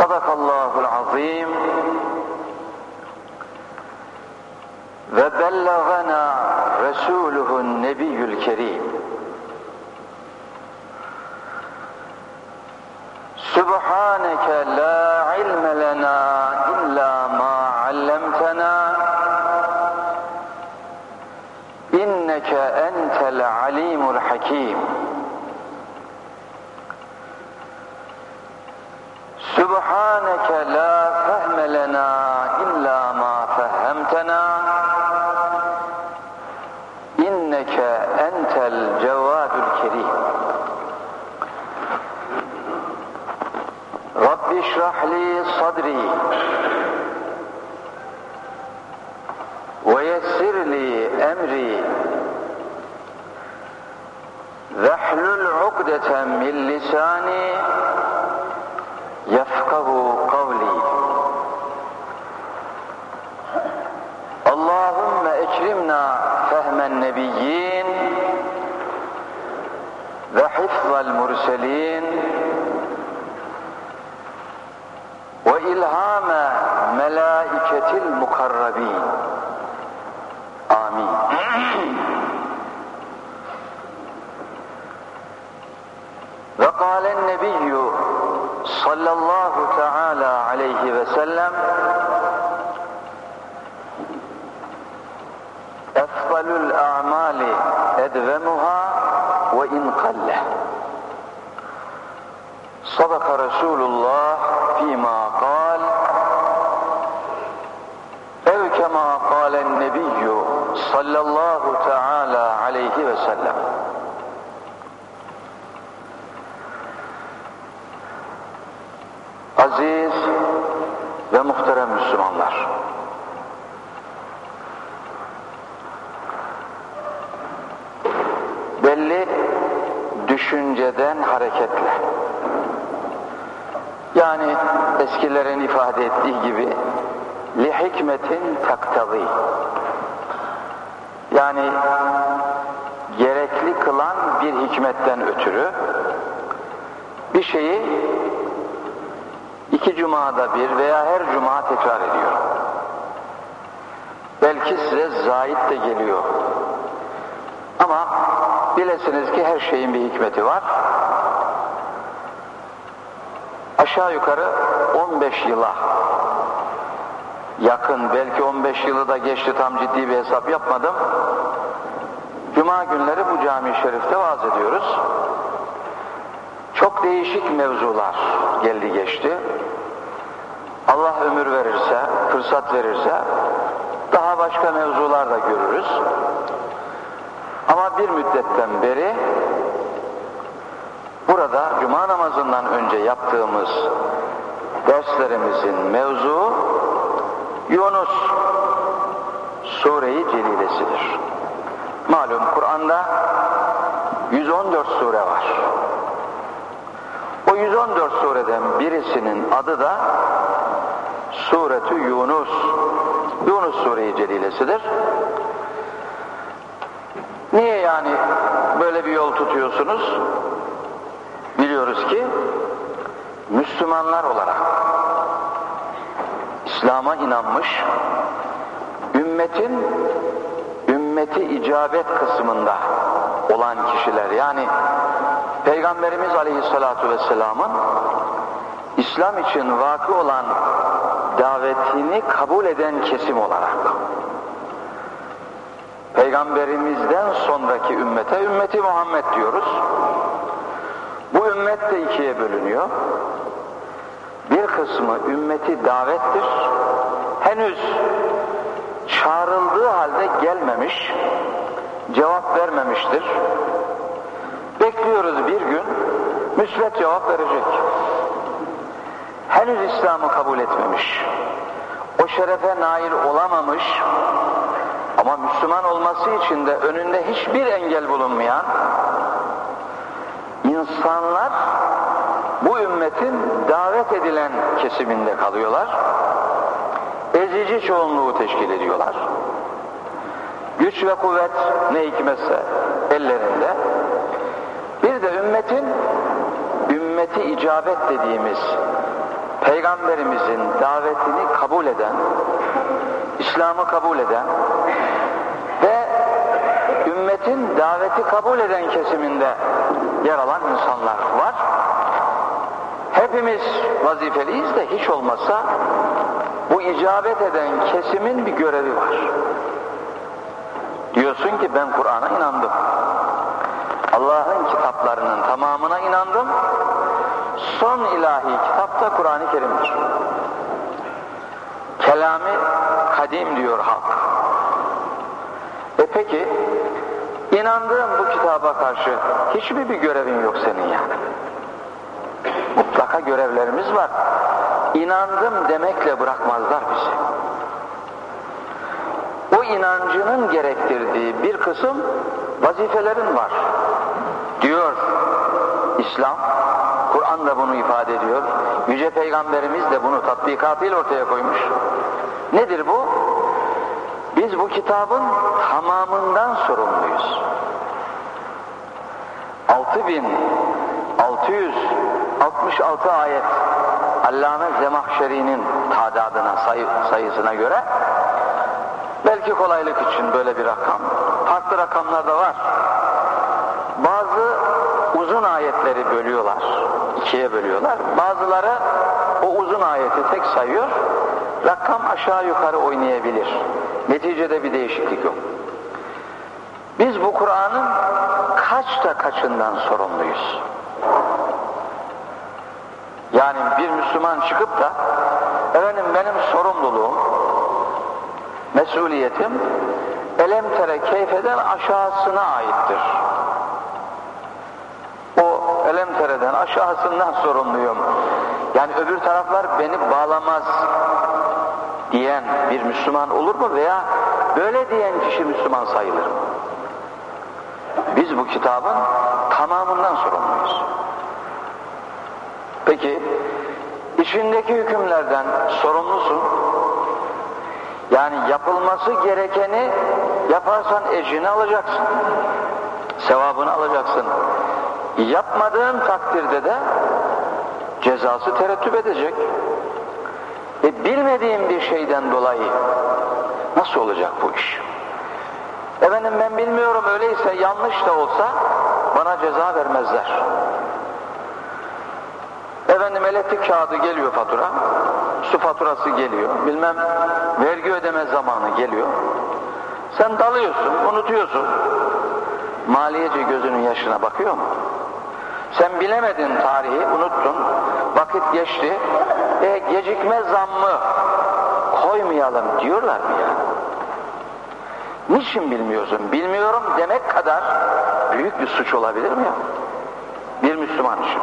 Sadakallahul azim. Ve bellagana Resuluhun nebiyyül kerim. Subhaneke la ilme lena illa ma allamtena. İnneke entel alimul hakim. سبحانك لا فهم لنا إلا ما فهمتنا. إنك أنت الجواد الكريم. رب اشرح لي صدري ويسر لي أمري. واحلل عقدة من لساني Resulullah fîmâ kal ev kemâ kâlen nebiyyü sallallahu teâlâ aleyhi ve sellem. Aziz ve muhterem Müslümanlar belli düşünceden hareketle yani eskilerin ifade ettiği gibi li hikmetin taktavi. Yani gerekli kılan bir hikmetten ötürü bir şeyi iki cumada bir veya her cuma tekrar ediyor. Belki size zahit de geliyor. Ama bilesiniz ki her şeyin bir hikmeti var. Aşağı yukarı 15 yıla yakın, belki 15 yılı da geçti tam ciddi bir hesap yapmadım. Cuma günleri bu cami şerifte vaaz ediyoruz. Çok değişik mevzular geldi geçti. Allah ömür verirse, fırsat verirse daha başka mevzular da görürüz. Ama bir müddetten beri burada cuma namazından önce yaptığımız derslerimizin mevzu Yunus Sure-i Celilesidir. Malum Kur'an'da 114 sure var. O 114 sureden birisinin adı da Suretü Yunus. Yunus Sure-i Celilesidir. Niye yani böyle bir yol tutuyorsunuz? Biliyoruz ki Müslümanlar olarak İslam'a inanmış ümmetin ümmeti icabet kısmında olan kişiler yani Peygamberimiz Aleyhisselatü Vesselam'ın İslam için vakı olan davetini kabul eden kesim olarak Peygamberimizden sonraki ümmete ümmeti Muhammed diyoruz. Bu ümmet de ikiye bölünüyor. Bir kısmı ümmeti davettir. Henüz çağrıldığı halde gelmemiş, cevap vermemiştir. Bekliyoruz bir gün müsbet cevap verecek. Henüz İslam'ı kabul etmemiş. O şerefe nail olamamış ama Müslüman olması için de önünde hiçbir engel bulunmayan insanlar bu ümmetin davet edilen kesiminde kalıyorlar. Ezici çoğunluğu teşkil ediyorlar. Güç ve kuvvet ne hikmetse ellerinde. Bir de ümmetin ümmeti icabet dediğimiz peygamberimizin davetini kabul eden, İslam'ı kabul eden ümmetin daveti kabul eden kesiminde yer alan insanlar var. Hepimiz vazifeliyiz de hiç olmazsa bu icabet eden kesimin bir görevi var. Diyorsun ki ben Kur'an'a inandım. Allah'ın kitaplarının tamamına inandım. Son ilahi kitap da Kur'an-ı Kerim'dir. Kelami kadim diyor halk. E peki inandığın bu kitaba karşı hiçbir bir görevin yok senin yani. Mutlaka görevlerimiz var. İnandım demekle bırakmazlar bizi. O inancının gerektirdiği bir kısım vazifelerin var. Diyor İslam, Kur'an da bunu ifade ediyor. Yüce Peygamberimiz de bunu tatbikatıyla ortaya koymuş. Nedir bu? Biz bu kitabın tamamından sorumluyuz. 6666 ayet Allame Zemahşeri'nin tadadına sayı, sayısına göre belki kolaylık için böyle bir rakam. Farklı rakamlar da var. Bazı uzun ayetleri bölüyorlar. ikiye bölüyorlar. Bazıları o uzun ayeti tek sayıyor. Rakam aşağı yukarı oynayabilir. Neticede bir değişiklik yok. Biz bu Kur'an'ın kaçta kaçından sorumluyuz? Yani bir Müslüman çıkıp da efendim benim sorumluluğum, mesuliyetim elem tere keyfeden aşağısına aittir. O elem tereden aşağısından sorumluyum. Yani öbür taraflar beni bağlamaz diyen bir Müslüman olur mu veya böyle diyen kişi Müslüman sayılır mı? Biz bu kitabın tamamından sorumluyuz. Peki içindeki hükümlerden sorumlusun. Yani yapılması gerekeni yaparsan ecrini alacaksın. Sevabını alacaksın. Yapmadığın takdirde de cezası terettüp edecek. E bilmediğim bir şeyden dolayı nasıl olacak bu iş? Efendim ben bilmiyorum öyleyse yanlış da olsa bana ceza vermezler. Efendim elektrik kağıdı geliyor fatura, su faturası geliyor, bilmem vergi ödeme zamanı geliyor. Sen dalıyorsun, unutuyorsun. Maliyeci gözünün yaşına bakıyor mu? Sen bilemedin tarihi, unuttun, vakit geçti, e, gecikme zammı koymayalım diyorlar mı ya? Niçin bilmiyorsun? Bilmiyorum demek kadar büyük bir suç olabilir mi ya? Bir Müslüman için.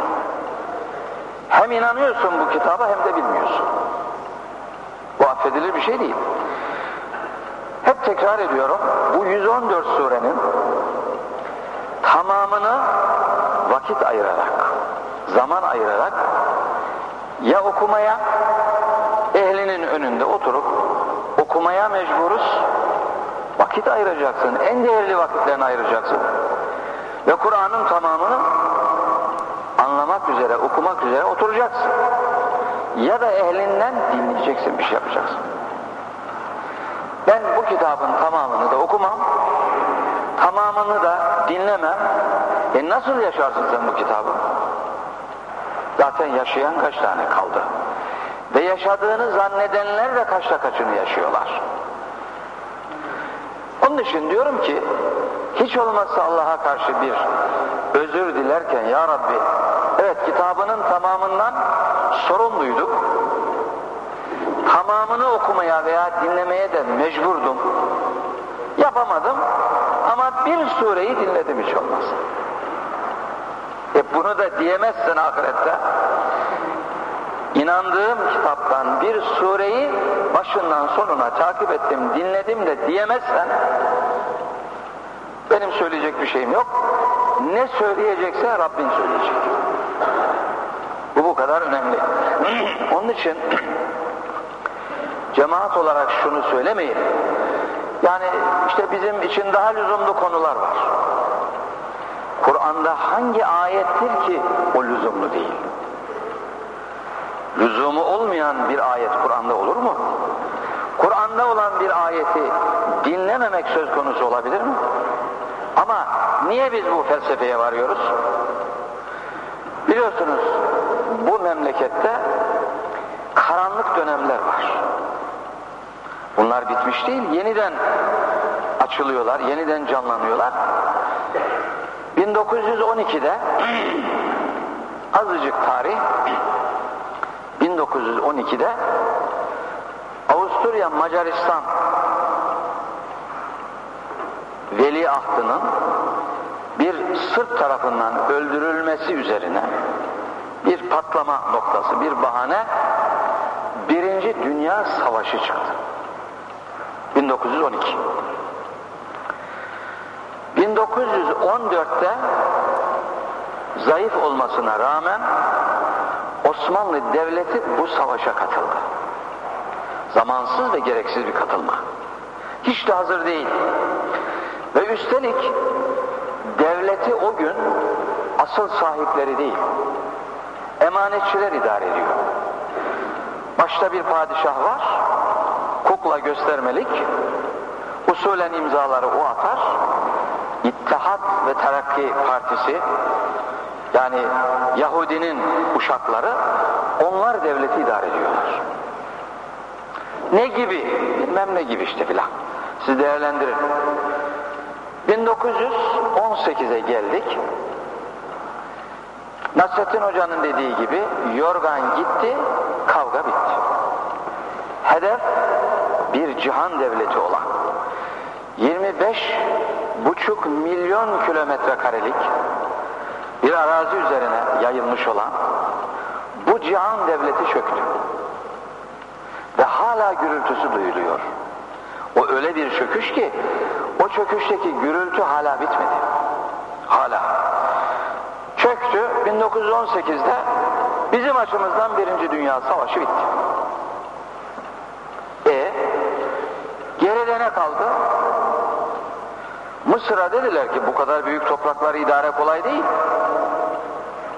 Hem inanıyorsun bu kitaba hem de bilmiyorsun. Bu affedilir bir şey değil. Hep tekrar ediyorum, bu 114 surenin tamamını vakit ayırarak, zaman ayırarak ya okumaya, ehlinin önünde oturup okumaya mecburuz, vakit ayıracaksın, en değerli vakitlerini ayıracaksın. Ve Kur'an'ın tamamını anlamak üzere, okumak üzere oturacaksın. Ya da ehlinden dinleyeceksin, bir şey yapacaksın. Ben bu kitabın tamamını da okumam, tamamını da dinlemem. E nasıl yaşarsın sen bu kitabı? Zaten yaşayan kaç tane kaldı? Ve yaşadığını zannedenler de kaçta kaçını yaşıyorlar. Onun için diyorum ki hiç olmazsa Allah'a karşı bir özür dilerken ya Rabbi evet kitabının tamamından sorumluyduk. Tamamını okumaya veya dinlemeye de mecburdum. Yapamadım ama bir sureyi dinledim hiç olmazsa. E bunu da diyemezsin ahirette. İnandığım kitaptan bir sureyi başından sonuna takip ettim, dinledim de diyemezsen benim söyleyecek bir şeyim yok. Ne söyleyecekse Rabbin söyleyecek. Bu bu kadar önemli. Onun için cemaat olarak şunu söylemeyin. Yani işte bizim için daha lüzumlu konular var. Kur'an'da hangi ayettir ki o lüzumlu değil? Lüzumu olmayan bir ayet Kur'an'da olur mu? Kur'an'da olan bir ayeti dinlememek söz konusu olabilir mi? Ama niye biz bu felsefeye varıyoruz? Biliyorsunuz bu memlekette karanlık dönemler var. Bunlar bitmiş değil, yeniden açılıyorlar, yeniden canlanıyorlar. 1912'de azıcık tarih 1912'de Avusturya Macaristan veliahtının bir Sırp tarafından öldürülmesi üzerine bir patlama noktası, bir bahane Birinci Dünya Savaşı çıktı. 1912. 1914'te zayıf olmasına rağmen Osmanlı Devleti bu savaşa katıldı. Zamansız ve gereksiz bir katılma. Hiç de hazır değil. Ve üstelik devleti o gün asıl sahipleri değil, emanetçiler idare ediyor. Başta bir padişah var, kukla göstermelik, usulen imzaları o atar, İttihat ve Terakki Partisi, yani Yahudinin uşakları, onlar devleti idare ediyorlar. Ne gibi? Bilmem ne gibi işte filan. Siz değerlendirin. 1918'e geldik. Nasrettin Hoca'nın dediği gibi yorgan gitti, kavga bitti. Hedef bir cihan devleti olan 25 buçuk milyon kilometre karelik bir arazi üzerine yayılmış olan bu cihan devleti çöktü. Ve hala gürültüsü duyuluyor. O öyle bir çöküş ki o çöküşteki gürültü hala bitmedi. Hala. Çöktü 1918'de bizim açımızdan Birinci Dünya Savaşı bitti. E geride ne kaldı? Mısır'a dediler ki bu kadar büyük toprakları idare kolay değil.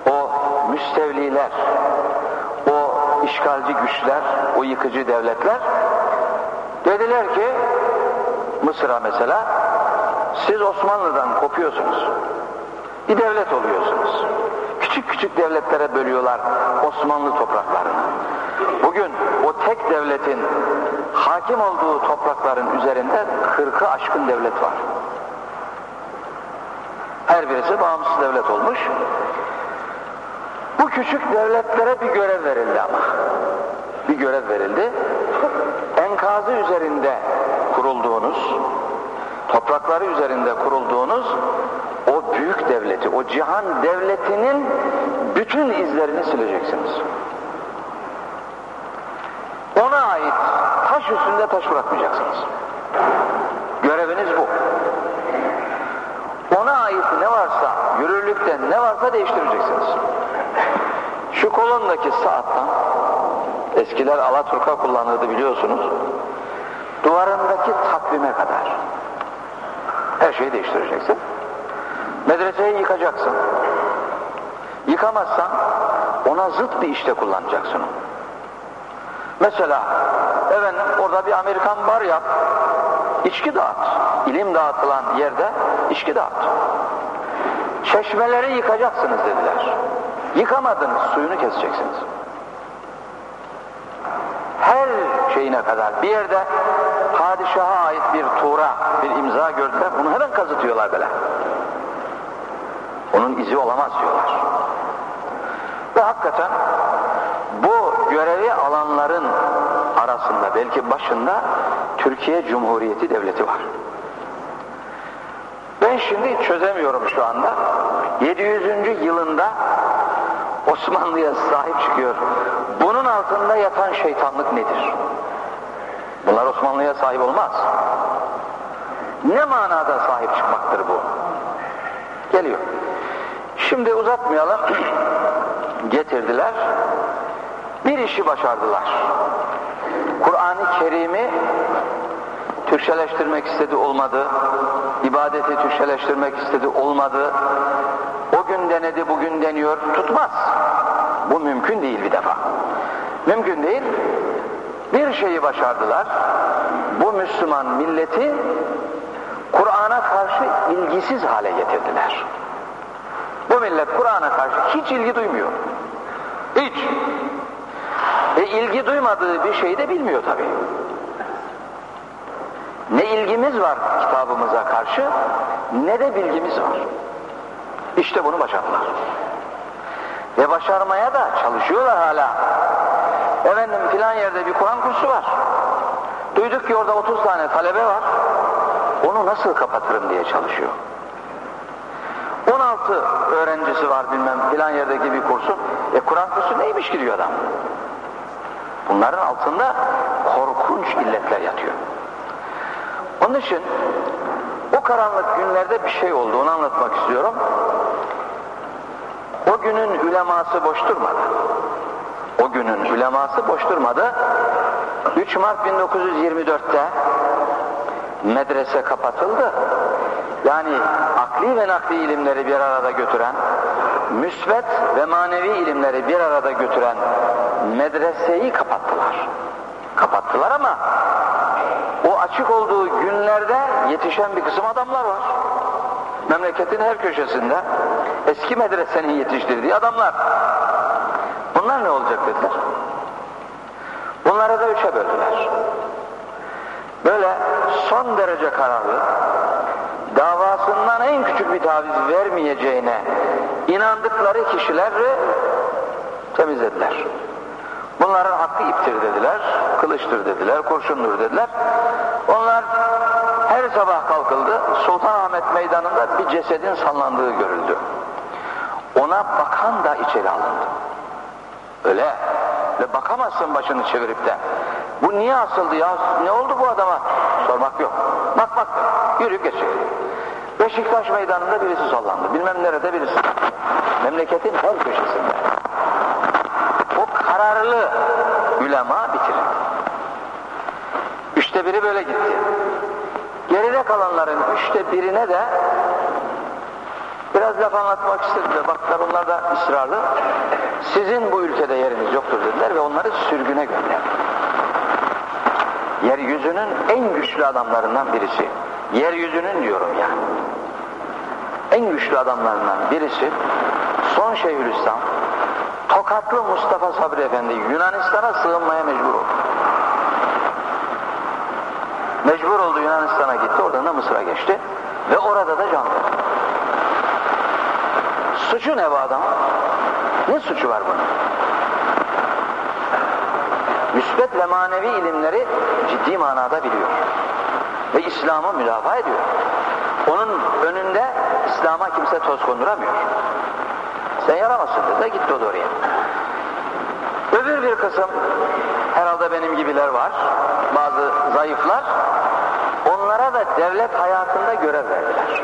O müstevliler, o işgalci güçler, o yıkıcı devletler dediler ki Mısır'a mesela siz Osmanlı'dan kopuyorsunuz. Bir devlet oluyorsunuz. Küçük küçük devletlere bölüyorlar Osmanlı topraklarını. Bugün o tek devletin hakim olduğu toprakların üzerinde kırkı aşkın devlet var. Her birisi bağımsız devlet olmuş. Bu küçük devletlere bir görev verildi ama. Bir görev verildi. Enkazı üzerinde kurulduğunuz, toprakları üzerinde kurulduğunuz o büyük devleti, o cihan devletinin bütün izlerini sileceksiniz. Ona ait taş üstünde taş bırakmayacaksınız. Göreviniz bu. Ait ne varsa, yürürlükte ne varsa değiştireceksiniz. Şu kolondaki saattan, eskiler Alaturka kullanırdı biliyorsunuz, duvarındaki takvime kadar her şeyi değiştireceksin. Medreseyi yıkacaksın. Yıkamazsan ona zıt bir işte kullanacaksın. Mesela efendim orada bir Amerikan bar yap, içki dağıt. İlim dağıtılan yerde içki dağıt. Çeşmeleri yıkacaksınız dediler. Yıkamadınız, suyunu keseceksiniz. Her şeyine kadar bir yerde padişaha ait bir tuğra, bir imza gördüler, bunu hemen kazıtıyorlar böyle. Onun izi olamaz diyorlar. Ve hakikaten bu görevi alanların belki başında Türkiye Cumhuriyeti Devleti var. Ben şimdi çözemiyorum şu anda. 700. yılı yılında Osmanlı'ya sahip çıkıyor. Bunun altında yatan şeytanlık nedir? Bunlar Osmanlı'ya sahip olmaz. Ne manada sahip çıkmaktır bu? Geliyor. Şimdi uzatmayalım. Getirdiler. Bir işi başardılar. Kur'an-ı Kerim'i Türkçeleştirmek istedi olmadı. İbadeti Türkçeleştirmek istedi olmadı. O gün denedi bugün deniyor tutmaz. Bu mümkün değil bir defa. Mümkün değil. Bir şeyi başardılar. Bu Müslüman milleti Kur'an'a karşı ilgisiz hale getirdiler. Bu millet Kur'an'a karşı hiç ilgi duymuyor. Hiç. İlgi duymadığı bir şeyi de bilmiyor tabii. Ne ilgimiz var kitabımıza karşı ne de bilgimiz var. İşte bunu başardılar. Ve başarmaya da çalışıyorlar hala. Efendim filan yerde bir Kur'an kursu var. Duyduk ki orada 30 tane talebe var. Onu nasıl kapatırım diye çalışıyor. 16 öğrencisi var bilmem filan yerdeki bir kursun. E Kur'an kursu neymiş ki diyor adam. Bunların altında korkunç illetler yatıyor. Onun için o karanlık günlerde bir şey oldu onu anlatmak istiyorum. O günün üleması boş durmadı. O günün üleması boş durmadı. 3 Mart 1924'te medrese kapatıldı. Yani akli ve nakli ilimleri bir arada götüren, müsbet ve manevi ilimleri bir arada götüren medreseyi kapattılar. Kapattılar ama o açık olduğu günlerde yetişen bir kısım adamlar var. Memleketin her köşesinde eski medresenin yetiştirdiği adamlar. Bunlar ne olacak dediler. Bunları da üçe böldüler. Böyle son derece kararlı, davasından en küçük bir taviz vermeyeceğine inandıkları kişileri temizlediler. Bunların hakkı iptir dediler, kılıçtır dediler, kurşundur dediler. Onlar her sabah kalkıldı, Sultanahmet meydanında bir cesedin sallandığı görüldü. Ona bakan da içeri alındı. Öyle, ve bakamazsın başını çevirip de. Bu niye asıldı ya, ne oldu bu adama? Sormak yok, bakmaktır, yürüyüp geçecek. Beşiktaş meydanında birisi sallandı, bilmem nerede birisi. Memleketin her köşesinde. O kararlı ulema bitirir. Üçte biri böyle gitti. Geride kalanların üçte birine de biraz laf anlatmak istediler. Baktılar onlar da ısrarlı. Sizin bu ülkede yeriniz yoktur dediler ve onları sürgüne gönderdiler. Yeryüzünün en güçlü adamlarından birisi. Yeryüzünün diyorum yani. En güçlü adamlarından birisi son Şeyhülislam Tokatlı Mustafa Sabri Efendi Yunanistan'a sığınmaya mecbur oldu. Mecbur oldu Yunanistan'a gitti, oradan da Mısır'a geçti ve orada da can verdi. Suçu ne bu adam? Ne suçu var bunun? Müsbet ve manevi ilimleri ciddi manada biliyor. Ve İslam'ı müdafaa ediyor. Onun önünde İslam'a kimse toz konduramıyor. Sen yaramazsın dedi, gitti o oraya. Öbür bir kısım, herhalde benim gibiler var, bazı zayıflar, onlara da devlet hayatında görev verdiler.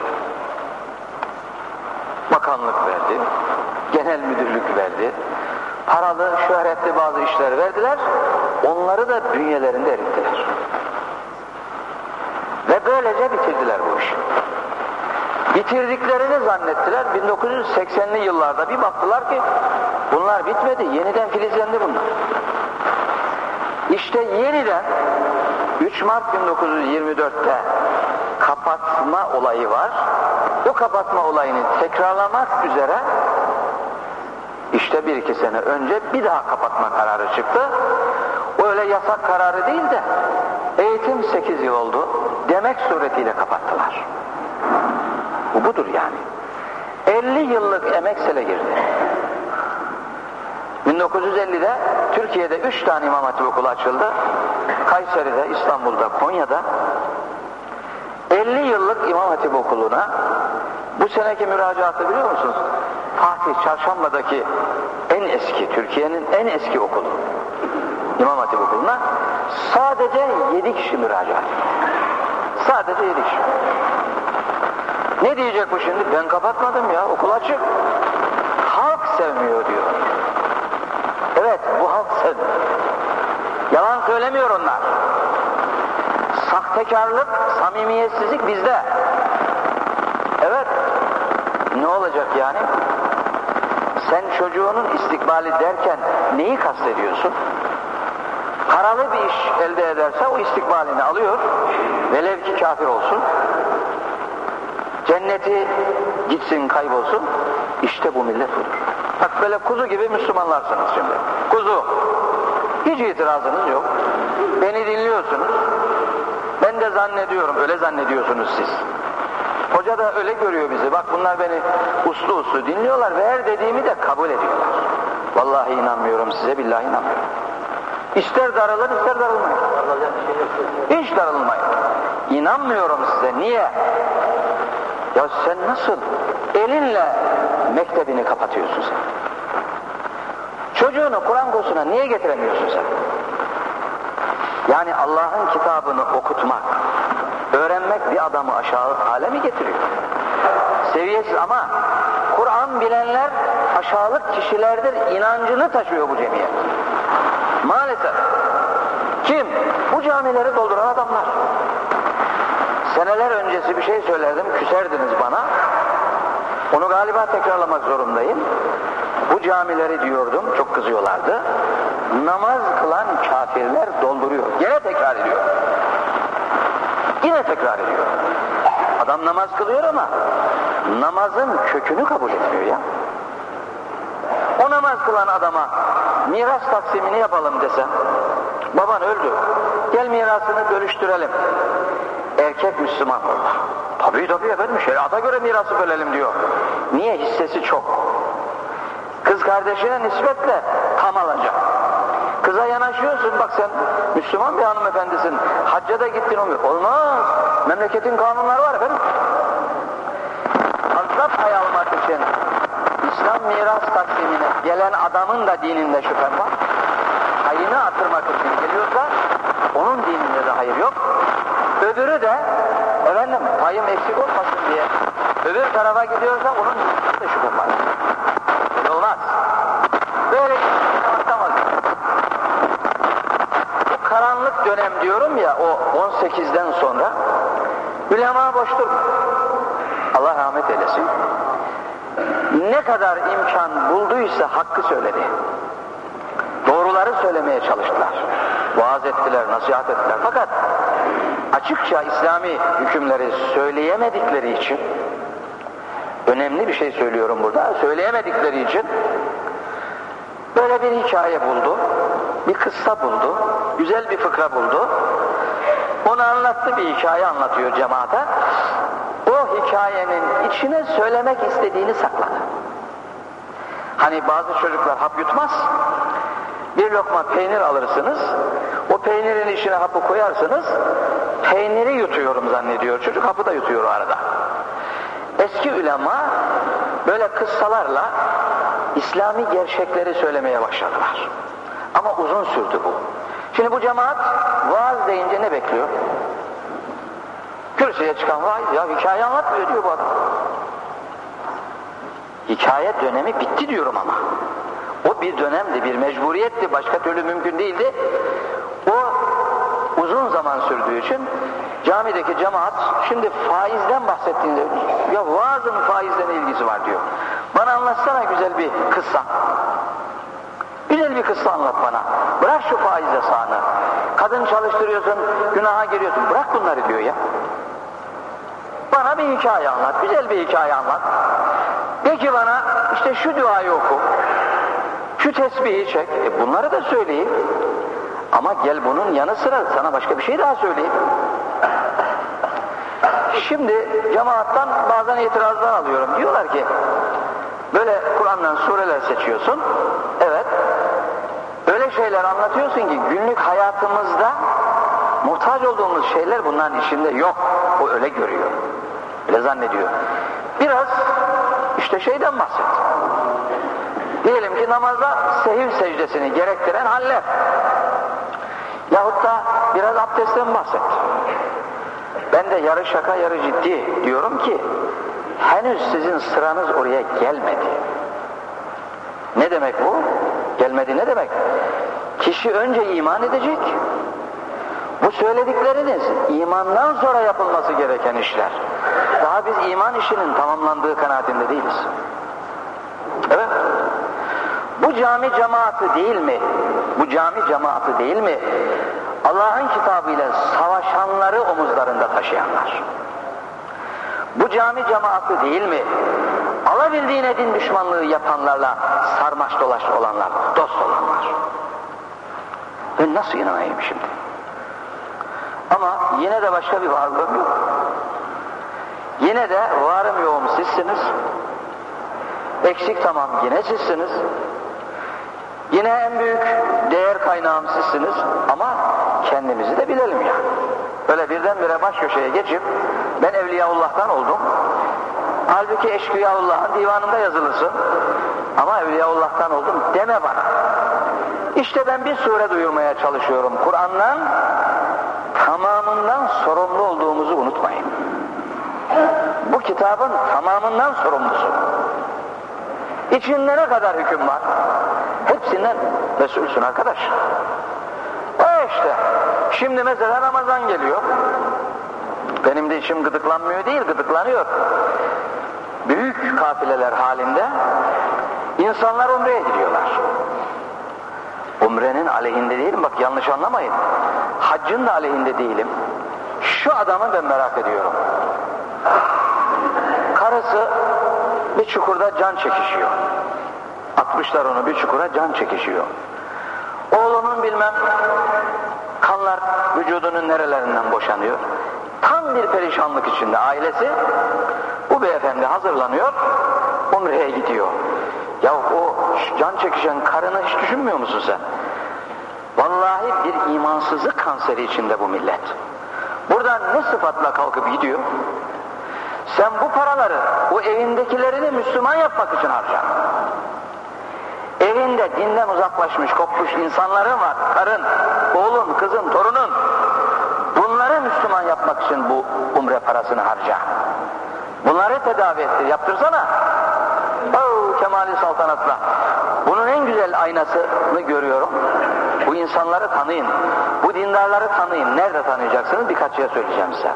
Bakanlık verdi, genel müdürlük verdi, paralı, şöhretli bazı işler verdiler, onları da bünyelerinde erittiler. Ve böylece bitirdiler bu işi. Bitirdiklerini zannettiler. 1980'li yıllarda bir baktılar ki bunlar bitmedi. Yeniden filizlendi bunlar. İşte yeniden 3 Mart 1924'te kapatma olayı var. O kapatma olayını tekrarlamak üzere işte bir iki sene önce bir daha kapatma kararı çıktı. Öyle yasak kararı değil de eğitim 8 yıl oldu demek suretiyle kapattılar. Bu budur yani. 50 yıllık emek sele girdi. 1950'de Türkiye'de 3 tane İmam Hatip okulu açıldı. Kayseri'de, İstanbul'da, Konya'da 50 yıllık İmam Hatip okuluna bu seneki müracaatı biliyor musunuz? Fatih Çarşamba'daki en eski, Türkiye'nin en eski okulu. İmam Hatip okuluna sadece yedi kişi müracaat. Sadece yedi kişi. Ne diyecek bu şimdi? Ben kapatmadım ya, okul açık. Halk sevmiyor diyor. Evet, bu halk sevmiyor. Yalan söylemiyor onlar. Sahtekarlık, samimiyetsizlik bizde. Evet. Ne olacak yani? Sen çocuğunun istikbali derken neyi kastediyorsun? Paralı bir iş elde ederse o istikbalini alıyor. Velev ki kafir olsun. Cenneti gitsin kaybolsun. İşte bu millet budur. Bak böyle kuzu gibi Müslümanlarsınız şimdi. Kuzu. Hiç itirazınız yok. Beni dinliyorsunuz. Ben de zannediyorum, öyle zannediyorsunuz siz. Hoca da öyle görüyor bizi. Bak bunlar beni uslu uslu dinliyorlar ve her dediğimi de kabul ediyorlar. Vallahi inanmıyorum size, billahi inanmıyorum. İster darılır, ister darılmayın. Hiç darılmayın. İnanmıyorum size. Niye? Ya sen nasıl elinle mektebini kapatıyorsun sen? Çocuğunu Kur'an kursuna niye getiremiyorsun sen? Yani Allah'ın kitabını okutmak, öğrenmek bir adamı aşağı hale mi getiriyor? Seviyesiz ama Kur'an bilenler aşağılık kişilerdir inancını taşıyor bu cemiyet. Maalesef. Kim? Bu camileri dolduran adamlar. Seneler öncesi bir şey söylerdim, küserdiniz bana. Onu galiba tekrarlamak zorundayım. Bu camileri diyordum, çok kızıyorlardı. Namaz kılan kafirler dolduruyor. Yine tekrar ediyor. Yine tekrar ediyor. Adam namaz kılıyor ama namazın kökünü kabul etmiyor ya. O namaz kılan adama miras taksimini yapalım desem, baban öldü, gel mirasını bölüştürelim. Erkek Müslüman orada. Tabii tabii efendim, şeriata göre mirası bölelim diyor. Niye? Hissesi çok. Kız kardeşine nispetle tam alacak. Kıza yanaşıyorsun bak sen Müslüman bir hanımefendisin. Hacca da gittin olmuyor. Olmaz. Memleketin kanunları var efendim. Fazla pay almak için İslam miras taksimine gelen adamın da dininde şüphem var. Hayını artırmak için geliyorsa onun dininde de hayır yok. Öbürü de efendim payım eksik olmasın diye öbür tarafa gidiyorsa onun dininde de var. Böyle olmaz. Böyle anlatamaz. Bu karanlık dönem diyorum ya o 18'den sonra ulema boş durma. Allah rahmet eylesin. Ne kadar imkan bulduysa hakkı söyledi. Doğruları söylemeye çalıştılar. Vaaz ettiler, nasihat ettiler. Fakat açıkça İslami hükümleri söyleyemedikleri için önemli bir şey söylüyorum burada. Söyleyemedikleri için böyle bir hikaye buldu. Bir kıssa buldu. Güzel bir fıkra buldu. Onu anlattı bir hikaye anlatıyor cemaate. O hikayenin içine söylemek istediğini sakladı. Hani bazı çocuklar hap yutmaz. Bir lokma peynir alırsınız. O peynirin içine hapı koyarsınız. Peyniri yutuyorum zannediyor. Çocuk hapı da yutuyor arada. Eski ulema böyle kıssalarla İslami gerçekleri söylemeye başladılar. Ama uzun sürdü bu. Şimdi bu cemaat vaaz deyince ne bekliyor? Kürsüye çıkan vaiz ya hikaye anlatmıyor diyor bu adam. Hikaye dönemi bitti diyorum ama. O bir dönemdi, bir mecburiyetti, başka türlü mümkün değildi. O uzun zaman sürdüğü için camideki cemaat şimdi faizden bahsettiğinde ya vaazın faizle ilgisi var diyor. Bana anlatsana güzel bir kıssa. Güzel bir kıssa anlat bana. Bırak şu faiz yasağını. Kadın çalıştırıyorsun, günaha giriyorsun. Bırak bunları diyor ya. Bana bir hikaye anlat, güzel bir hikaye anlat. De ki bana işte şu duayı oku, şu tesbihi çek. E bunları da söyleyeyim. Ama gel bunun yanı sıra sana başka bir şey daha söyleyeyim. Şimdi cemaattan bazen itirazlar alıyorum. Diyorlar ki böyle Kur'an'dan sureler seçiyorsun. Evet. Öyle şeyler anlatıyorsun ki günlük hayatımızda muhtaç olduğumuz şeyler bunların içinde yok. O öyle görüyor. Öyle zannediyor. Biraz işte şeyden bahset. Peki namazda sehiv secdesini gerektiren haller. Yahut da biraz abdestten bahset. Ben de yarı şaka yarı ciddi diyorum ki henüz sizin sıranız oraya gelmedi. Ne demek bu? Gelmedi ne demek? Kişi önce iman edecek. Bu söyledikleriniz imandan sonra yapılması gereken işler. Daha biz iman işinin tamamlandığı kanaatinde değiliz. Evet. Bu cami cemaati değil mi? Bu cami cemaati değil mi? Allah'ın kitabıyla savaşanları omuzlarında taşıyanlar. Bu cami cemaati değil mi? Alabildiğine din düşmanlığı yapanlarla sarmaş dolaş olanlar, dost olanlar. Ben nasıl inanayım şimdi? Ama yine de başka bir varlığım yok. Yine de varım yoğum sizsiniz. Eksik tamam yine sizsiniz. Yine en büyük değer kaynağım ama kendimizi de bilelim ya. Böyle birdenbire baş köşeye geçip ben Evliyaullah'tan oldum. Halbuki Eşkıyaullah'ın divanında yazılısın. Ama Evliyaullah'tan oldum deme bana. İşte ben bir sure duyurmaya çalışıyorum. Kur'an'dan tamamından sorumlu olduğumuzu unutmayın. Bu kitabın tamamından sorumlusu. İçinde kadar hüküm var? Hepsinden mesulsün arkadaş. O işte. Şimdi mesela Ramazan geliyor. Benim de içim gıdıklanmıyor değil, gıdıklanıyor. Büyük kafileler halinde insanlar umreye gidiyorlar. Umrenin aleyhinde değilim, bak yanlış anlamayın. Haccın da aleyhinde değilim. Şu adamı ben merak ediyorum. Karısı bir çukurda can çekişiyor. Atmışlar onu bir çukura can çekişiyor. Oğlunun bilmem kanlar vücudunun nerelerinden boşanıyor. Tam bir perişanlık içinde ailesi bu beyefendi hazırlanıyor Umre'ye gidiyor. Ya o can çekişen karını hiç düşünmüyor musun sen? Vallahi bir imansızlık kanseri içinde bu millet. Buradan ne sıfatla kalkıp gidiyor? Sen bu paraları, bu evindekilerini Müslüman yapmak için harca. Evinde dinden uzaklaşmış, kopmuş insanların var. Karın, oğlun, kızın, torunun. Bunları Müslüman yapmak için bu umre parasını harca. Bunları tedavi ettir, yaptırsana. Oh, kemali saltanatla. Bunun en güzel aynasını görüyorum. Bu insanları tanıyın. Bu dindarları tanıyın. Nerede tanıyacaksınız? Birkaç yer söyleyeceğim size.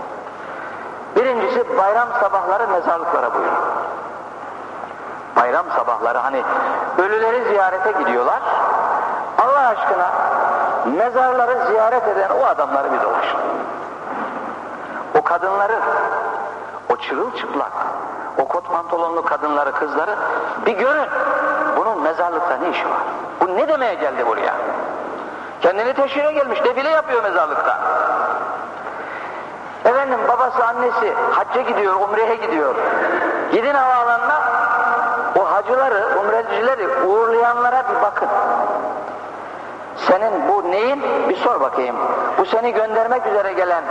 Birincisi bayram sabahları mezarlıklara buyurun. Bayram sabahları hani ölüleri ziyarete gidiyorlar. Allah aşkına mezarları ziyaret eden o adamları bir dolaşın. O kadınları, o çırılçıplak, o kot pantolonlu kadınları, kızları bir görün. Bunun mezarlıkta ne işi var? Bu ne demeye geldi buraya? Kendini teşhire gelmiş, defile yapıyor mezarlıkta. Efendim babası annesi hacca gidiyor, umreye gidiyor. Gidin havaalanına hacıları, umrecileri uğurlayanlara bir bakın. Senin bu neyin? Bir sor bakayım. Bu seni göndermek üzere gelen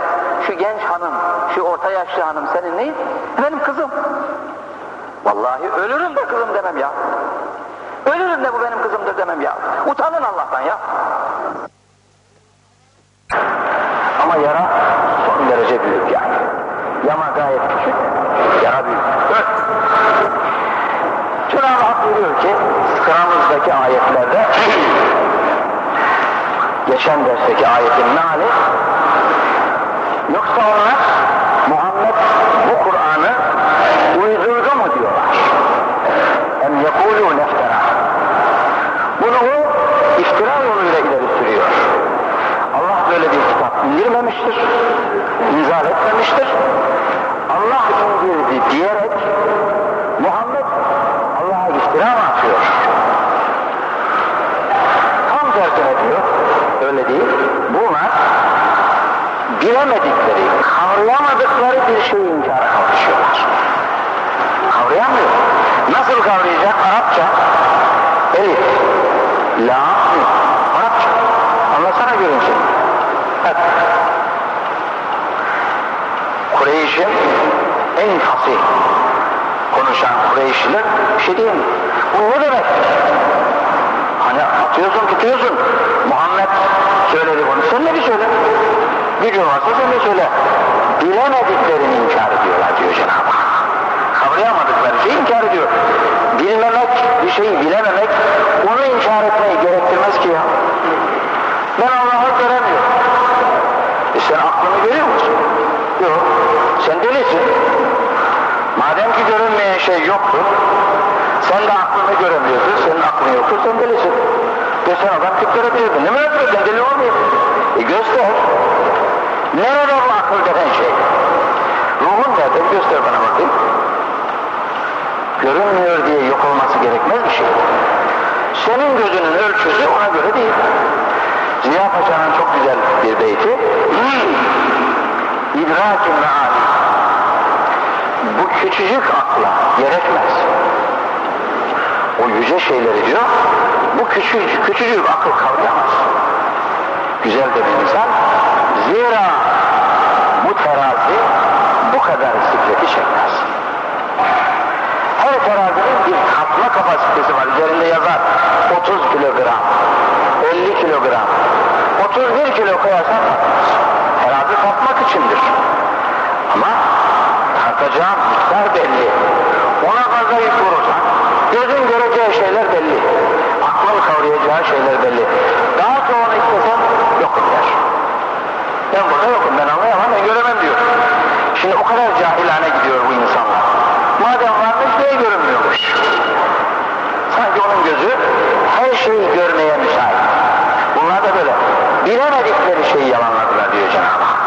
şu genç hanım, şu orta yaşlı hanım senin neyin? Benim kızım. Vallahi ölürüm de kızım demem ya. Ölürüm de bu benim kızımdır demem ya. Utanın Allah'tan ya. Ama yara son derece büyük yani. Yama gayet küçük, yara büyük. Evet. Cenab-ı Hak buyuruyor ki sıramızdaki ayetlerde geçen dersteki ayetin meali yoksa onlar Muhammed bu Kur'an'ı uydurdu mu diyorlar. Em yekulû neftera. Bunu o iftira yoluyla ileri sürüyor. Allah böyle bir kitap indirmemiştir, inzal etmemiştir. Allah indirdi diyerek Muhammed Allah'a iftira mı atıyor? Tam tersine diyor, öyle değil. Bunlar bilemedikleri, kavrayamadıkları bir şeyi inkara kalkışıyorlar. Kavrayamıyor. Nasıl kavrayacak? Arapça. Elif. La. Arapça. Anlasana görün şimdi. Evet. Kureyş'in en fasih konuşan Kureyşliler bir şey değil mi? Bu ne demek? Atıyorsun tutuyorsun. Muhammed söyledi bunu. Sen de bir söyle. Gücün varsa sen de söyle. Bilemediklerini inkar ediyorlar diyor Cenab-ı Hak. Kavrayamadıkları şeyi inkar ediyor. Bilmemek, bir şeyi bilememek onu inkar etmeyi gerektirmez ki ya. Ben Allah'ı göremiyorum. E sen aklını görüyor musun? Yok. Sen delisin. Madem ki görünmeyen şey yoktur, sen de aklını göremiyorsun, senin aklın yoktur, sen delisin. Görebilirdin. Ne yapıyorsun? Deli olmuyor. E göster. Nerede bu akıl denen şey? Ruhun nerede? Göster bana bakayım. Görünmüyor diye yok olması gerekmez bir şey. Senin gözünün ölçüsü ona göre değil. Ziya Paşa'nın çok güzel bir beyti. İdrakin ve alim. Bu küçücük akla gerekmez. O yüce şeyleri diyor, bu küçücük, küçücük akıl kavrayamaz. Güzel de bir insan. Zira bu terazi bu kadar sikleti çekmez. Her terazinin bir katma kapasitesi var. Üzerinde yazar 30 kilogram, 50 kilogram, 31 kilo koyarsan. Terazi tatmak içindir. Ama tartacağın miktar belli. Ona fazla yük vurursan, gözün göreceği şeyler belli. Aklın kavrayacağı şeyler belli. Daha sonra istesen yok eder. Ben burada yokum, ben anlayamam, ben göremem diyor. Şimdi o kadar cahilane gidiyor bu insanlar. Madem varmış niye görünmüyormuş? Sanki onun gözü her şeyi görmeye müsait. Bunlar da böyle. Bilemedikleri şeyi yalanladılar diyor Cenab-ı Hak.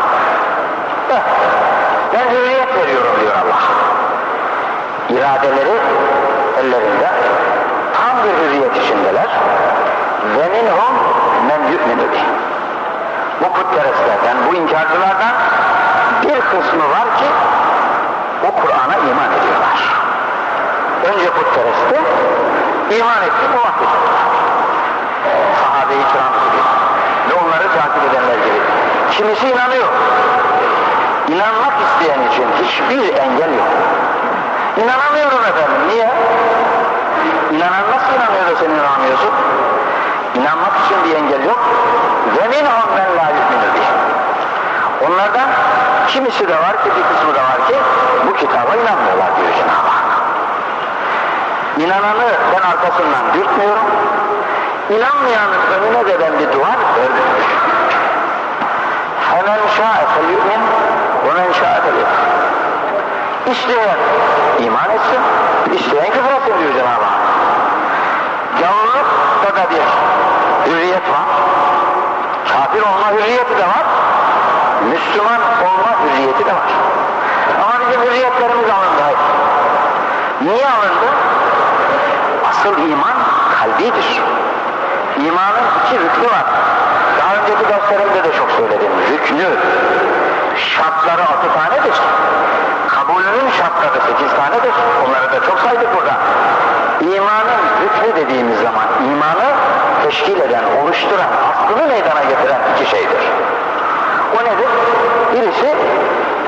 Heh, Ben hürriyet veriyorum diyor Allah. İradeleri ellerinde tam bir hürriyet içindeler. Ve minhum men yu'minu. Bu putperestlerden, bu inkarcılardan bir kısmı var ki o Kur'an'a iman ediyorlar. Önce putperestti, iman etti, muvahhid oldular. Sahabe-i kiram gibi ve onları takip edenler gibi. Kimisi inanıyor. İnanmak isteyen için hiçbir engel yok. İnanamıyorum efendim. Niye? İnanan nasıl inanıyor da sen inanamıyorsun? İnanmak için bir engel yok. Ve minhum men la yu'minu bih. Onlardan kimisi de var ki bir kısmı da var ki bu kitaba inanmıyorlar diyor Cenab-ı Hak. İnananı ben arkasından dürtmüyorum. İnanmayanın önüne de ben bir duvar örmüyorum. Hemen şa'e fel yu'min ve men şa'e fel İsteyen iman etsin, isteyen küfür etsin diyor Cenab-ı Hak. Gavurlukta da bir hürriyet var. Kafir olma hürriyeti de var. Müslüman olma hürriyeti de var. Ama bizim hürriyetlerimiz alındı. Hayır. Niye alındı? Asıl iman kalbidir. İmanın iki rüknü var. Daha önceki derslerimde de çok söyledim. Rüknü, şartları altı tanedir. Kabulünün şartları sekiz tanedir. Onları da çok saydık burada. İmanın rüknü dediğimiz zaman imanı teşkil eden, oluşturan, aslını meydana getiren iki şeydir. O nedir? Birisi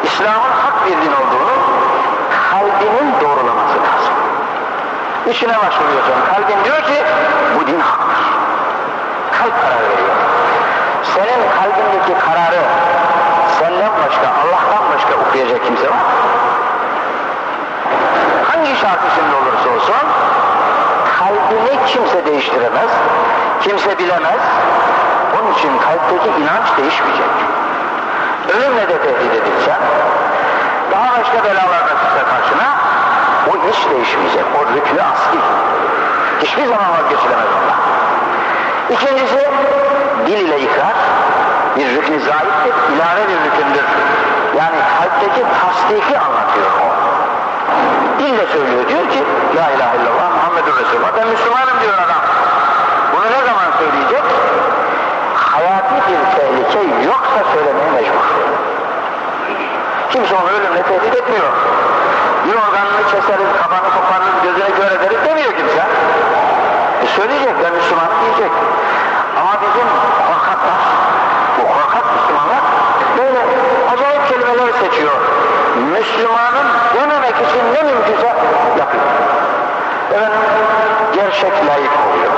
İslam'ın hak bir din olduğunu kalbinin doğrulaması lazım. İşine başvuruyorsun. Kalbin diyor ki bu din haktır. Kalp karar veriyor. Senin kalbindeki kararı senden başka, Allah'tan başka okuyacak kimse var mı? Hangi şart içinde olursa olsun kalbini kimse değiştiremez, kimse bilemez. Onun için kalpteki inanç değişmeyecek. Ölümle de tehdit edilsen, daha başka belalar da çıksa karşına, o hiç değişmeyecek. O rüknü asli. Hiçbir zaman vazgeçilemez ondan. İkincisi, dil ile ikrar bir rükn-i zahittir, ilave bir rükündür. Yani kalpteki tasdiki anlatıyor o. Dille söylüyor, diyor ki, La ilahe illallah Muhammedur Resulullah, ben Müslümanım diyor adam. Bunu ne zaman söyleyecek? Hayati bir tehlike yoksa söylemeye mecbur. Kimse onu ölümle tehdit etmiyor. Bir organını keseriz, kafanı koparırız, gözünü kör ederiz demiyor kimse. E söyleyecek, ben Müslümanım diyecek. Ama bizim korkaklar, bu korkak Müslümanlar böyle acayip kelimeler seçiyor. Müslümanın dememek için ne mümkünse yapıyor. Efendim, gerçek layık oluyor.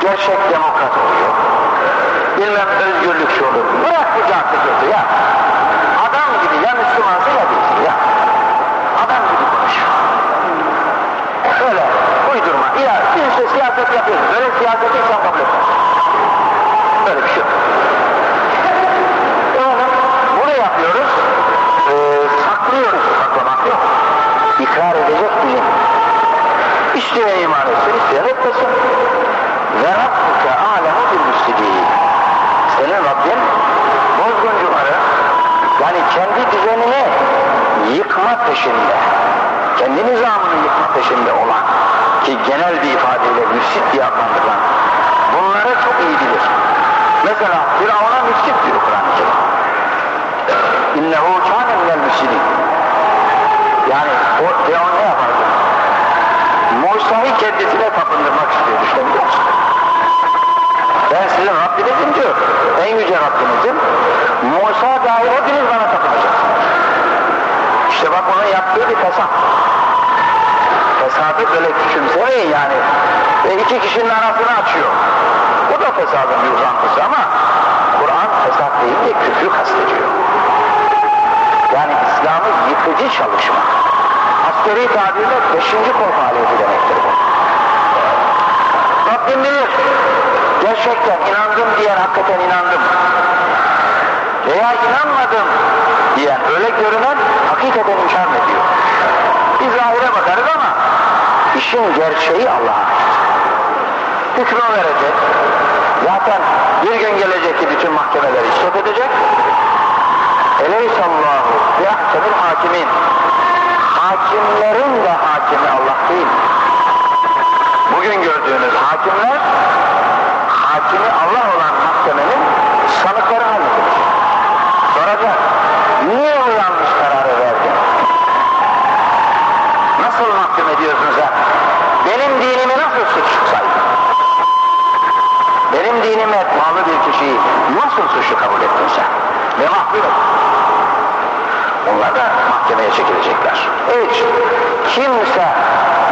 gerçek demokrat oluyor. Bilmem özgürlükçü olur. Bırak bu cahil ya. Adam gibi ya Müslümansa ya değilsin ya. Adam gibi konuş. Öyle uydurma. Ya bir sürü siyaset yapıyoruz. Böyle siyaseti insan kabul etmez. Böyle bir şey yok. Oğlum bunu yapıyoruz. Ee, saklıyoruz. Saklamak yok. İkrar edecek bizim. İsteyen iman etsin, isteyen etmesin. Ve Rabbuke alemu bil müslimin. Senin Rabbin bozguncuları yani kendi düzenini yıkma peşinde, kendi nizamını yıkma peşinde olan ki genel bir ifadeyle müfsit diye adlandırılan bunları çok iyi bilir. Mesela Firavun'a müfsit diyor Kur'an-ı Kerim. İnnehu kâne minel müfsidin. Yani o Firavun? Musa'yı kendisine tapındırmak istiyor düşünebiliyor musun? Ben sizin Rabbinizim diyor. En yüce Rabbinizim. Musa dahil hepiniz bana tapınacaksınız. İşte bak onun yaptığı bir fesat. Fesadı böyle küçümsemeyin yani. Ve iki kişinin arasını açıyor. Bu da fesadın bir uzantısı ama Kur'an fesat değil de küfrü kastediyor. Yani İslam'ı yıkıcı çalışma. Askeri tabirle beşinci korku aleti demektir bu. Rabbim bilir. Gerçekten inandım diyen hakikaten inandım. Veya inanmadım diyen öyle görünen hakikaten inkar ediyor. Biz zahire bakarız ama işin gerçeği Allah'a. Hükmü verecek. Zaten bir gün gelecek ki bütün mahkemeleri işlet edecek. Eleysallahu bi ahsemil hakimin. Hakimlerin de hakimi Allah değil. Bugün gördüğünüz hakimler hakimi Allah olan mahkemenin sanıkları halledir. Soracak. Niye o yanlış kararı verdin? Nasıl mahkum ediyorsun sen? Benim dinimi nasıl suç saydın? Benim dinime bağlı bir kişiyi nasıl suçlu kabul ettin sen? Ve mahkum et. Mahkemeye çekilecekler. Hiç kimse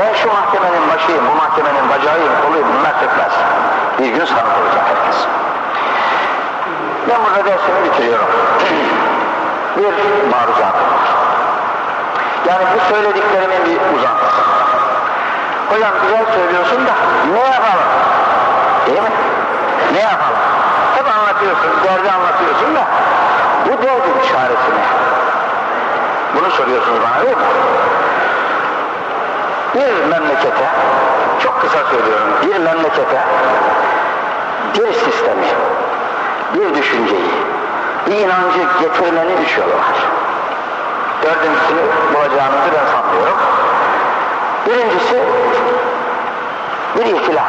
ben şu mahkemenin başıyım, bu mahkemenin bacağıyım, koluyum bunlar sökmez. Bir gün sanık olacak herkes. Ben burada dersimi bitiriyorum. bir maruzatım var. Yani bu söylediklerimin bir uzantısı. Hocam güzel söylüyorsun da ne yapalım? Değil mi? Ne yapalım? Hep anlatıyorsun, derdi anlatıyorsun da bu derdin çaresi ne? Bunu soruyorsunuz bana değil mi? Bir memlekete, çok kısa söylüyorum, bir memlekete bir sistemi, bir düşünceyi, bir inancı getirmenin üç yolu var. Dördüncüsünü bulacağınızı ben sanmıyorum. Birincisi bir ihtilal.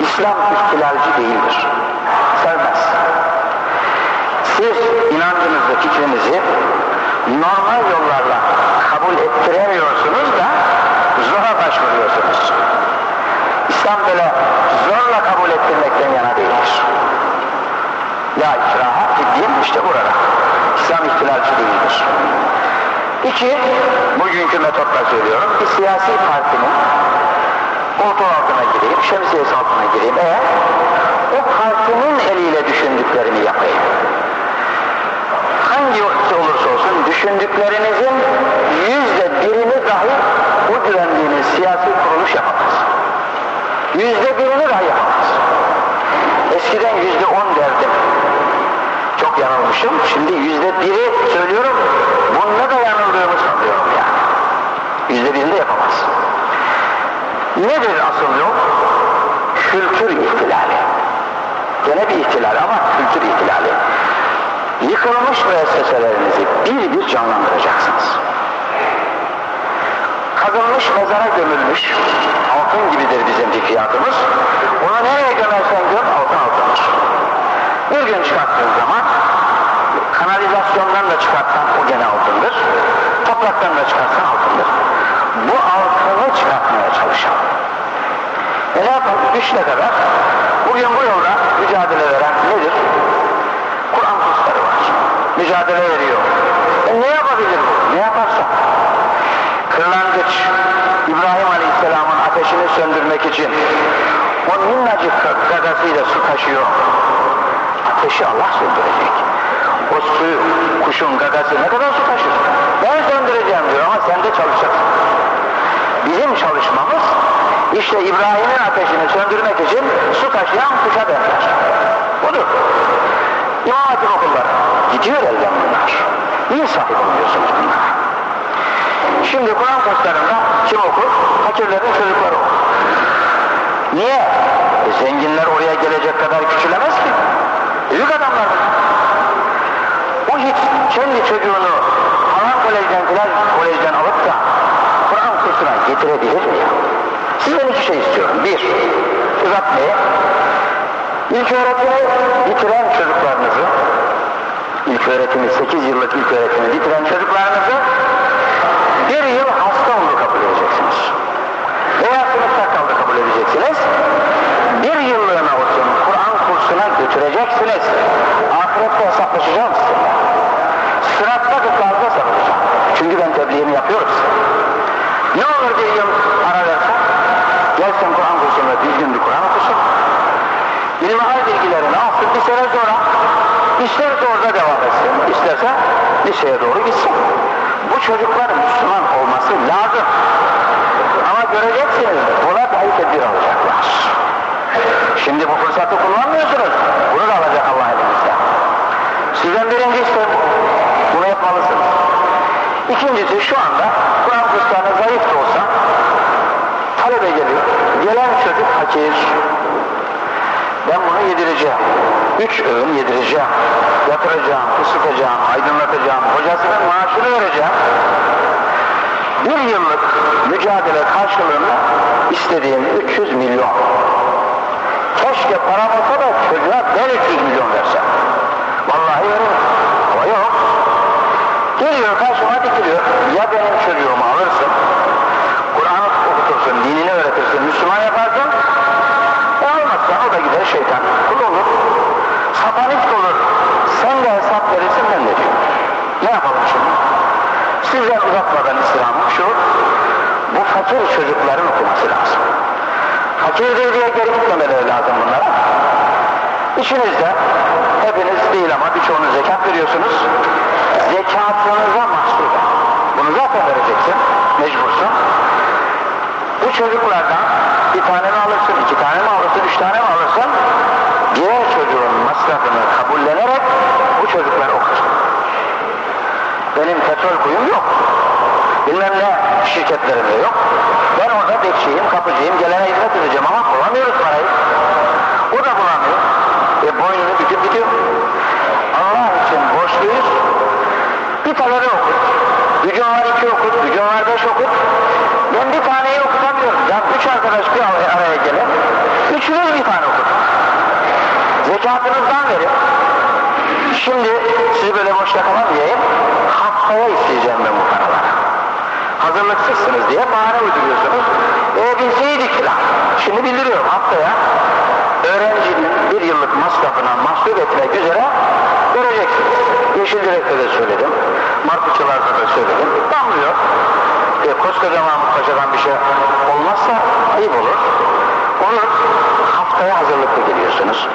İslam ihtilalci değildir. Sevmez. Siz inancınızı, fikrinizi normal yollarla kabul ettiremiyorsunuz da zora başvuruyorsunuz. İslam böyle zorla kabul ettirmekten yana değildir. La ikraha fiddin işte burada. İslam ihtilalci değildir. İki, bugünkü metotla söylüyorum, bir siyasi partinin koltuğu altına gireyim, şemsiyesi altına gireyim eğer o partinin eliyle düşündüklerini yapayım. Hangi olursa düşündüklerinizin yüzde birini dahi bu güvendiğiniz siyasi kuruluş yapamaz. Yüzde birini dahi yapamaz. Eskiden yüzde on derdim. Çok yanılmışım. Şimdi yüzde biri söylüyorum. Bunda da yanıldığımı sanıyorum yani. Yüzde birini de yapamaz. Nedir asıl yol? Kültür ihtilali. Gene bir ihtilal ama kültür ihtilali. Yıkılmış müesseselerinizi bir bir canlandıracaksınız. Kazılmış mezara gömülmüş, altın gibidir bizim fikriyatımız. Onu nereye gömersen göm, altın altındır. Bir gün çıkarttığın zaman, kanalizasyondan da çıkartsan o gene altındır, topraktan da çıkartsan altındır. Bu altını çıkartmaya çalışalım. E ne yapalım? Güçle kadar bugün bu yolda mücadele veren nedir? Kur'an kursları var. Mücadele veriyor. E ne yapabilir? Ne yaparsa? Kırlangıç İbrahim Aleyhisselam'ın ateşini söndürmek için o minnacık gagasıyla su taşıyor. Ateşi Allah söndürecek. O suyu, kuşun gagası ne kadar su taşır? Ben söndüreceğim diyor ama sen de çalışacaksın. Bizim çalışmamız işte İbrahim'in ateşini söndürmek için su taşıyan kuşa benzer. Budur. İmam Hatip okulları gidiyor elden bunlar. Niye sahip olmuyorsunuz bunlara? Şimdi Kur'an kurslarında kim okur? Fakirlerin çocukları okur. Niye? E, zenginler oraya gelecek kadar küçülemez ki. Büyük adamlar O hiç kendi çocuğunu falan kolejden filan kolejden alıp da Kur'an kursuna getirebilir mi? Sizden iki şey istiyorum. Bir, uzatmayı. İlk öğretimi bitiren çocuklarınızı, ilk öğretimi, 8 yıllık ilk öğretimi bitiren çocuklarınızı bir yıl hasta oldu kabul edeceksiniz. Veya sınıfta kaldı kabul edeceksiniz. Bir yıllığına olsun Kur'an kursuna götüreceksiniz. Ahirette hesaplaşacağım sizinle. Sıratta kıtlarda hesaplaşacağım. Çünkü ben tebliğimi yapıyorum Ne olur bir yıl ara versen, gelsin Kur'an kursuna düzgün bir Kur'an okusun. İlmihal bilgilerini alsın bir sene sonra isterse orada devam etsin, isterse liseye doğru gitsin. Bu çocuklar Müslüman olması lazım. Ama göreceksiniz buna dahi tedbir alacaklar. Şimdi bu fırsatı kullanmıyorsunuz. Bunu da alacak Allah elinizde. Sizden birincisi bunu yapmalısınız. İkincisi şu anda Kur'an kurslarına zayıf da olsa talebe geliyor. Gelen çocuk fakir. Ben bunu yedireceğim. Üç öğün yedireceğim. Yatıracağım, ısıtacağım, aydınlatacağım. Hocasının maaşını vereceğim. Bir yıllık mücadele karşılığında istediğim 300 milyon. Keşke param olsa da çocuğa ben 300 milyon versem. Vallahi veririm. Ama yok. Geliyor karşıma dikiliyor. Ya benim çocuğumu alırsın, Kur'an'ı okutursun, dinini öğretirsin, Müslüman yaparsın. E almazsan o da gider şeytan kul olur. Satanist olur. Sen de hesap verirsin ben de diyor. Ne yapalım şimdi? Sizden uzatmadan istirhamım şu, bu fakir çocukların okuması lazım. Fakirdir diye geri gitmemeleri lazım bunlara. İçinizde hepiniz değil ama birçoğunuz zekat veriyorsunuz. Zekatınıza mahsul. Bunu zaten vereceksin, mecbursun. Bu çocuklardan bir tane mi alırsın, iki tane mi alırsın, üç tane mi alırsın? Diğer çocuğun masrafını kabullenerek bu çocuklar okur. Benim petrol kuyum yok. Bilmem ne şirketlerimde yok. Ben orada bekçiyim, kapıcıyım, gelene hizmet edeceğim ama bulamıyoruz parayı. O da bulamıyor. E boynunu büküp gidiyor. Allah için borçluyuz. Bir talebe okut. Gücün var iki okut, gücün var beş okut. Ben bir taneyi okutamıyorum. Ya üç arkadaş bir araya gelin. Üçünüz bir tane okut. Zekatınızdan verin. Şimdi sizi böyle boşta kalamayayım. Haftaya isteyeceğim ben bu paraları. Hazırlıksızsınız diye bahane uyduruyorsunuz. E bilseydik filan. Şimdi bildiriyorum haftaya öğrencinin bir yıllık masrafına mahsup etmek üzere göreceksiniz. Yeşil Direk'te de söyledim. Martıçılar'da da söyledim. Damlıyor. E, koskoca Mahmut Paşa'dan bir şey olmazsa ayıp olur. Olur. Haftaya hazırlıklı geliyorsunuz.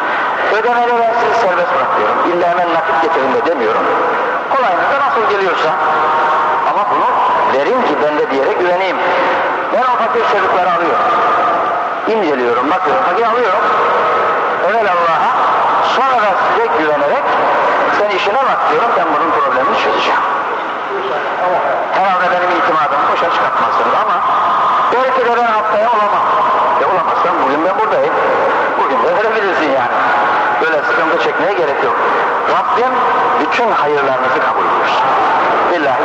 Ödemeleri ben sizi serbest bırakıyorum. İlla hemen nakit getirin de demiyorum. Kolayınıza nasıl geliyorsa ama bunu verin ki ben de diyerek güveneyim. Ben o fakir çocukları alıyorum. İnceliyorum, bakıyorum, fakir alıyorum. Evvel Allah'a, sonra da size güvenerek sen işine bak diyorum, ben bunun problemini çözeceğim. Herhalde benim itimadımı boşa çıkartmazsınız ama belki de ben haftaya olamam. E olamazsam bugün ben buradayım. Bugün de verebilirsin yani. Böyle sıkıntı çekmeye gerek yok. Rabbim bütün hayırlarınızı kabul ediyor. Billahi.